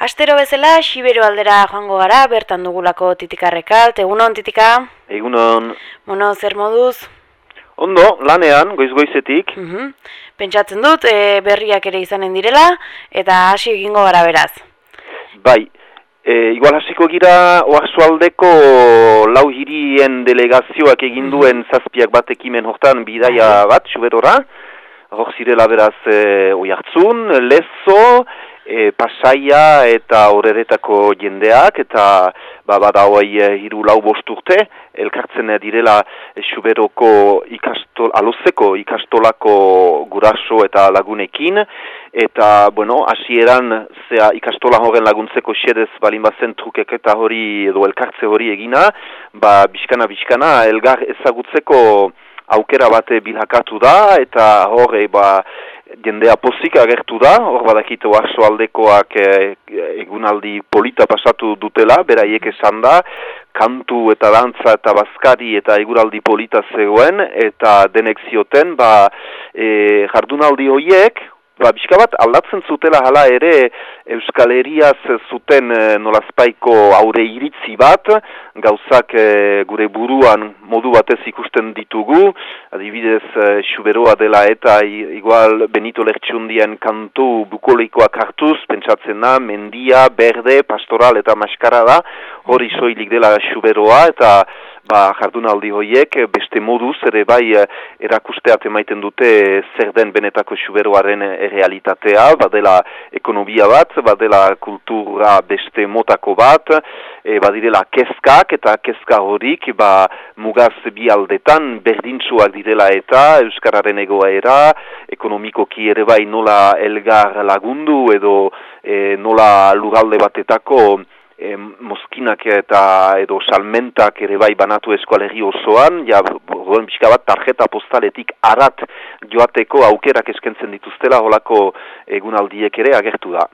Astero bezala, Xibero aldera joango gara, bertan dugulako titikarrekalt. Egunon, titika? Egunon. Mono, zer moduz? Ondo, lanean, goiz-goizetik. Uh Pentsatzen dut, e, berriak ere izanen direla, eta hasi egingo gara beraz. Bai, e, igual hasiko gira, oazualdeko lau hirien delegazioak egin duen zazpiak bat ekimen hortan bidaia bat, xuberora. Hor zirela beraz, e, oi hartzun, lezo, e, pasaia eta horeretako jendeak eta ba, bada hoai e, hiru lau bosturte elkartzen direla xuberoko ikastol, alozeko ikastolako guraso eta lagunekin eta bueno, hasieran zea ikastola horren laguntzeko xedez balin bazen trukek eta hori edo elkartze hori egina ba, biskana biskana elgar ezagutzeko aukera bate bilhakatu da eta horre ba, jendea pozik agertu da, hor badakite oarzo aldekoak e, egunaldi polita pasatu dutela, beraiek esan da, kantu eta dantza eta bazkari eta eguraldi polita zegoen, eta denek zioten, ba, e, jardunaldi horiek, ba, bizka bat aldatzen zutela hala ere Euskal Herriaz zuten e, nolazpaiko aure iritzi bat, gauzak e, gure buruan modu batez ikusten ditugu, adibidez e, xuberoa dela eta igual Benito Lertxundien kantu bukoleikoak hartuz, pentsatzen da, mendia, berde, pastoral eta maskara da, hori soilik dela xuberoa eta ba, jardunaldi hoiek beste moduz ere bai eh, erakusteat emaiten dute zer den benetako xuberoaren realitatea, badela ekonomia bat, badela kultura beste motako bat, e, badirela kezkak eta kezka horik ba, mugaz bi aldetan berdintzuak direla eta Euskararen egoera, ekonomikoki ere bai nola elgar lagundu edo e, nola lugalde batetako e, mozkinak eta edo salmentak ere bai banatu eskualegi osoan, ja, goen pixka bat, tarjeta postaletik arat joateko aukerak eskentzen dituztela holako egunaldiek ere agertu da.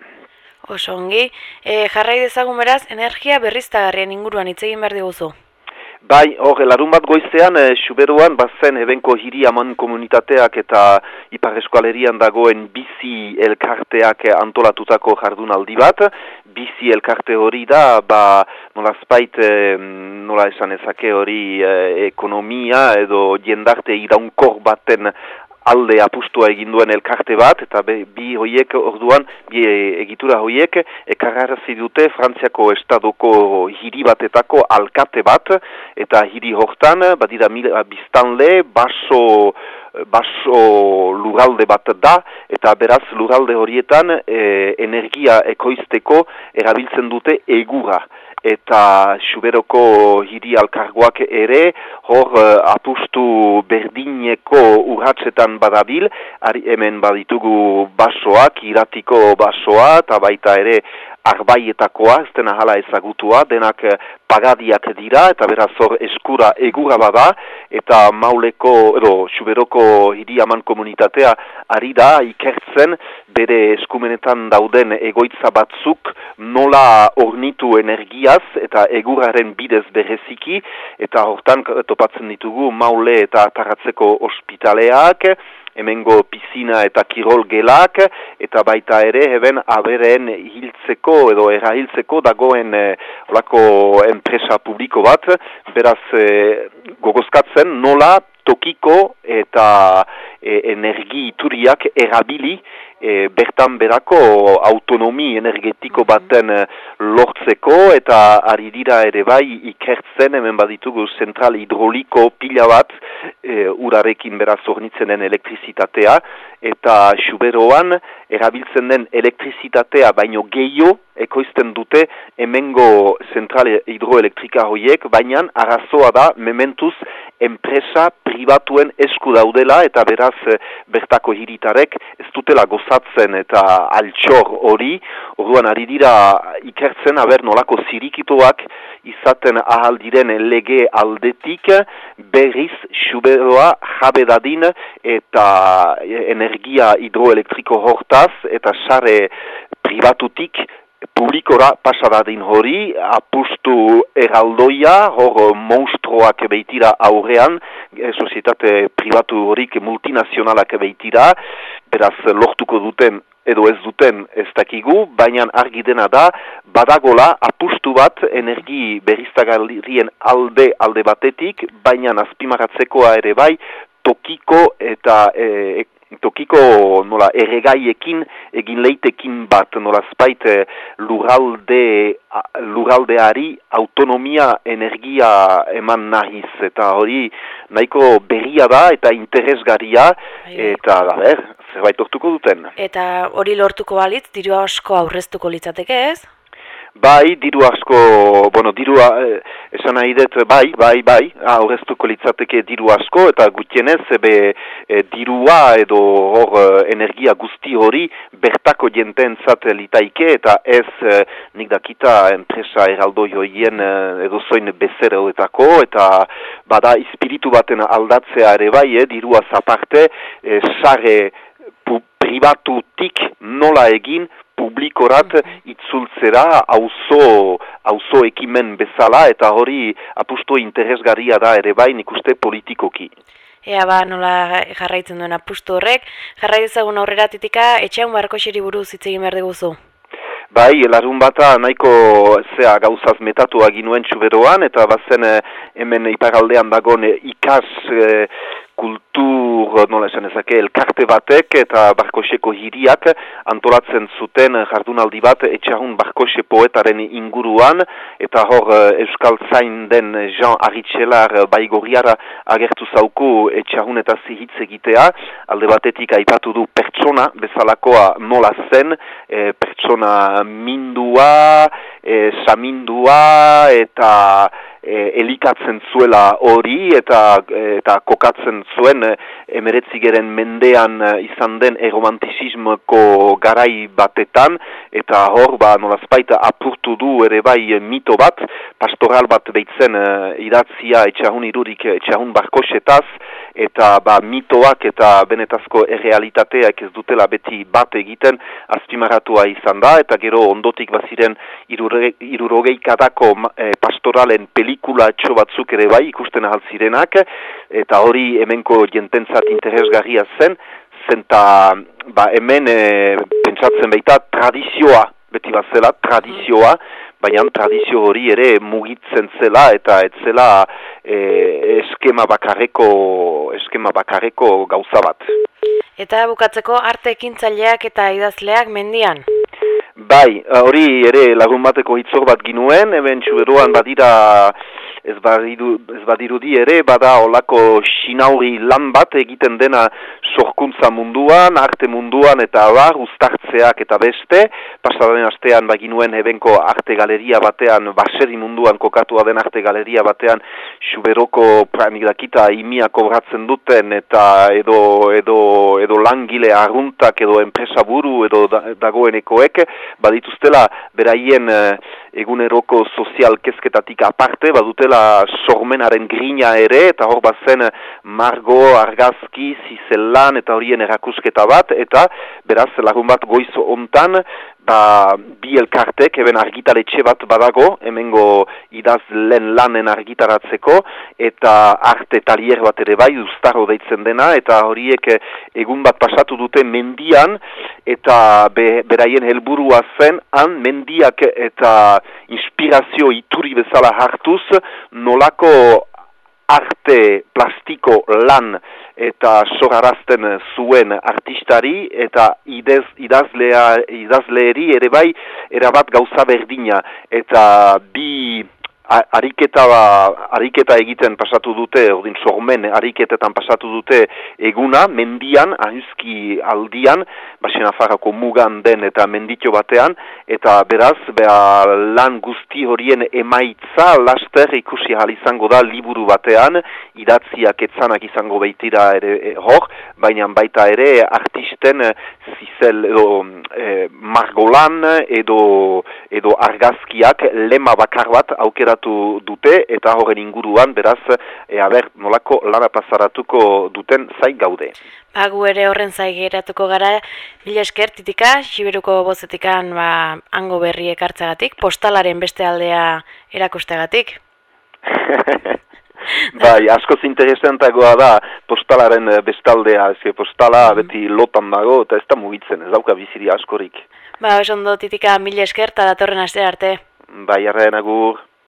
Oso ongi, e, jarrai dezagun beraz, energia berriztagarrien inguruan hitz egin behar diguzu. Bai, hor, larun bat goizean, e, Xuberuan, bazen ebenko hiri aman komunitateak eta ipar eskualerian dagoen bizi elkarteak antolatutako jardunaldi bat. Bizi elkarte hori da, ba, nola spait, e, nola esan ezake hori e, ekonomia edo jendarte iraunkor baten alde apustua egin duen elkarte bat, eta bi hoiek orduan, bi egitura hoiek, ekarrarazi dute Frantziako estadoko hiri batetako alkate bat, eta hiri hortan, badira mil, biztanle, baso, baso lugalde bat da, eta beraz lugalde horietan e, energia ekoizteko erabiltzen dute egura eta Xuberoko hiri alkargoak ere, hor uh, apustu berdineko urratzetan badabil, ari hemen baditugu basoak, iratiko basoa, eta baita ere arbaietakoa, ez dena jala ezagutua, denak eh, pagadiak dira, eta beraz hor eskura egura bada, eta mauleko, edo, xuberoko hiri aman komunitatea ari da, ikertzen, bere eskumenetan dauden egoitza batzuk, nola ornitu energiaz, eta eguraren bidez bereziki, eta hortan topatzen ditugu maule eta tarratzeko ospitaleak, hemengo pisina eta kirol gelak, eta baita ere, heben aberen hiltzeko edo erahiltzeko dagoen e, olako enpresa publiko bat, beraz e, gogozkatzen nola tokiko eta e, energi ituriak erabili, e, bertan berako autonomi energetiko baten e, lortzeko eta ari dira ere bai ikertzen hemen baditugu zentral hidroliko pila bat e, urarekin beraz ornitzen den elektrizitatea eta xuberoan erabiltzen den elektrizitatea baino gehiago ekoizten dute hemengo zentrale hidroelektrika hoiek, baina arazoa da mementuz enpresa pribatuen esku daudela eta beraz eh, bertako hiritarek ez dutela gozatzen eta altxor hori, orduan ari dira ikertzen aber nolako zirikituak izaten ahal diren lege aldetik berriz xuberoa jabe dadin eta energia hidroelektriko hortaz eta sare pribatutik publikora pasadadin hori, apustu eraldoia, hor monstruoak beitira aurrean, e, sozietate pribatu horik multinazionalak beitira, beraz lortuko duten edo ez duten ez dakigu, baina argi dena da, badagola apustu bat energi berriztagarrien alde alde batetik, baina azpimaratzekoa ere bai, tokiko eta e, tokiko nola erregaiekin egin leitekin bat nola spait eh, lurralde lurraldeari autonomia energia eman nahiz. Eta hori nahiko berria da eta interesgarria. Bai. eta da ber zerbait lortuko duten. Eta hori lortuko balitz diru asko aurreztuko litzateke ez Bai, diru asko, bueno, dirua, eh, esan nahi dut, bai, bai, bai, aurreztuko litzateke diru asko, eta gutienez, ebe, e, dirua edo hor eh, energia guzti hori bertako jenten litaike, eta ez e, nik dakita enpresa eraldo joien edo zoin bezer eta bada espiritu baten aldatzea ere bai, e, dirua zaparte, e, sare pribatutik nola egin, publikorat itzultzera auzo auzo ekimen bezala eta hori apusto interesgarria da ere bai ikuste politikoki. Ea ba, nola jarraitzen duen apustu horrek, jarraitzen aurrera titika, etxean barko xeri buruz hitz egin behar duguzu. Bai, larun bata nahiko zea gauzaz metatu aginuen txuberoan, eta bazen eh, hemen iparaldean dagoen eh, ikas eh, kultur, nola esan ezake, elkarte batek eta barkoseko hiriak antolatzen zuten jardunaldi bat etxahun barkose poetaren inguruan. Eta hor Euskal Zain den Jean Aritxelar baigorriara agertu zauku etxahun eta zihitz egitea, alde batetik aipatu du pertsona bezalakoa nola zen, pertsona mindua, e, samindua eta e, elikatzen zuela hori eta eta kokatzen zuen e, emeretzigeren mendean e, izan den eromantizismoko garai batetan. Eta hor ba nolazpaita apurtu du ere bai mito bat pastoral bat behitzen e, idatzia etxahun irurik etxahun barkosetaz eta ba mitoak eta benetazko errealitateak ez dutela beti bat egiten azpimaratua izan da. Eta gero ondotik baziren irurogei kadako e, pastoralen pelikula etxo batzuk ere bai ikusten ahal zirenak eta hori hemenko jententzat interesgarria zen zenta ba, hemen e, pentsatzen baita tradizioa beti bat zela tradizioa baina tradizio hori ere mugitzen zela eta ez zela e, eskema bakarreko eskema bakarreko gauza bat. Eta bukatzeko arte ekintzaileak eta idazleak mendian? Bai, hori ere lagun bateko hitzor bat ginuen, eben txuberoan badira ez, badiru, ez badirudi ere, bada olako sinauri lan bat egiten dena sorkuntza munduan, arte munduan eta bar, ustartzeak eta beste, pasaren astean baginuen ebenko arte galeria batean, baseri munduan kokatua den arte galeria batean, suberoko pranik dakita imia kobratzen duten eta edo, edo, edo langile arruntak edo enpresa buru edo dagoenekoek, badituztela beraien eh, eguneroko sozial kezketatik aparte, badutela sormenaren grina ere, eta hor bazen margo, argazki, zizelan, eta horien erakusketa bat, eta beraz, lagun bat goiz ontan, ba, bi elkartek, eben argitaletxe bat badago, hemengo idaz lehen lanen argitaratzeko, eta arte talier bat ere bai, ustaro deitzen dena, eta horiek egun bat pasatu dute mendian, eta be, beraien helburua zen, han mendiak eta inspirazio ituri bezala hartuz, nolako arte plastiko lan eta sogarazten zuen artistari eta idez, idazlea, idazleeri ere bai erabat gauza berdina. Eta bi ariketa ba, ariketa egiten pasatu dute, ordin sormen ariketetan pasatu dute eguna, mendian, ahuzki aldian, basena farako mugan den eta menditio batean, eta beraz, beha, lan guzti horien emaitza, laster ikusi izango da liburu batean, idatziak etzanak izango behitira ere e, hor, baina baita ere artisten zizel edo e, margolan edo, edo argazkiak lema bakar bat aukera dute eta horren inguruan beraz e, aber, nolako lana pasaratuko duten zai gaude. Agu ere horren zai geratuko gara mila esker titika, siberuko bozetikan ba, ango berri ekartzagatik, postalaren beste aldea erakustegatik. bai, askoz interesantagoa da postalaren eh, bestaldea, ez postala mm. beti lotan dago, eta ez da mugitzen, ez dauka biziri askorik. Ba, oso ondo titika mila esker, eta datorren aste arte. Bai, arrean agur.